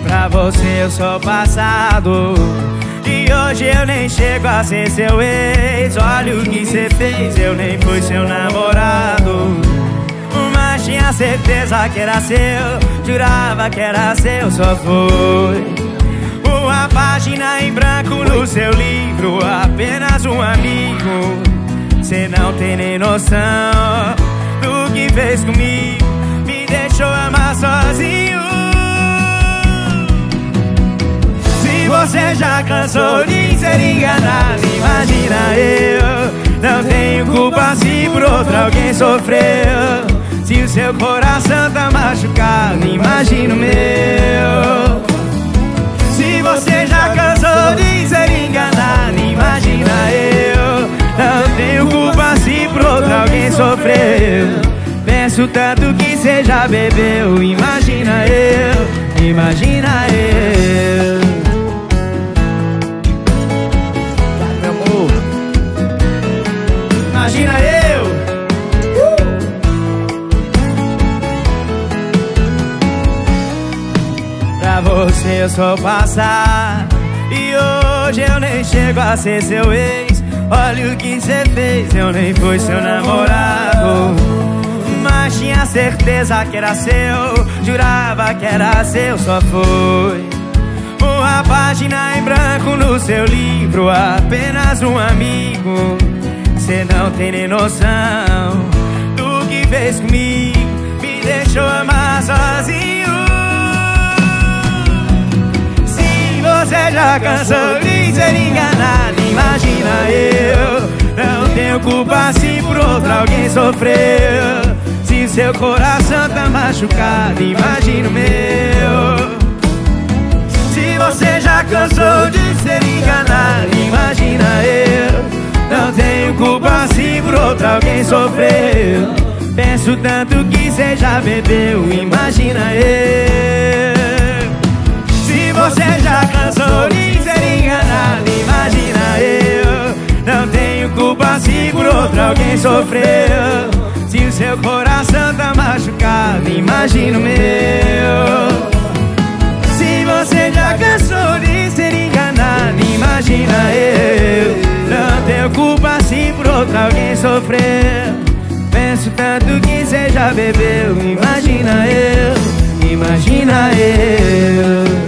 Pra você eu sou passado. E hoje eu nem chego a ser seu ex. Olha o que cê fez, eu nem fui seu namorado. Mas tinha certeza que era seu Jurava que era seu, só foi. Uma página em branco no seu livro Apenas um amigo. Cê não tem nem noção Do que fez comigo você já cansou de ser enganado Imagina eu. Não tenho culpa se por outro alguém sofreu. Se o seu coração tá machucado Imagina o meu. Se você já cansou de ser enganado Imagina eu. Não tenho culpa se por outro alguém sofreu. Penso tanto que você já bebeu Imagina eu Imagina eu Você eu sou passar. E hoje eu nem chego a ser seu ex. Olha o que cê fez, eu nem fui seu namorado. Mas tinha certeza que era seu. Jurava que era seu, só foi. Uma página em branco no seu livro, apenas um amigo Cê não tem nem noção já cansou de ser enganado Imagina eu. Não tenho culpa se por outro alguém sofreu Se seu coração tá machucado Imagina o meu Se você já cansou de ser enganado Imagina eu. Não tenho culpa se por outro alguém sofreu Penso tanto que cê já bebeu, imagina eu você cansou de ser enganado, imagina eu Não tenho culpa se por outro alguém sofreu. Se o seu coração tá machucado, imagina o meu. Se você já cansou de ser enganado, imagina eu. Tenho culpa se por outro alguém sofrer Penso tanto que cê já bebeu Imagina eu, imagina eu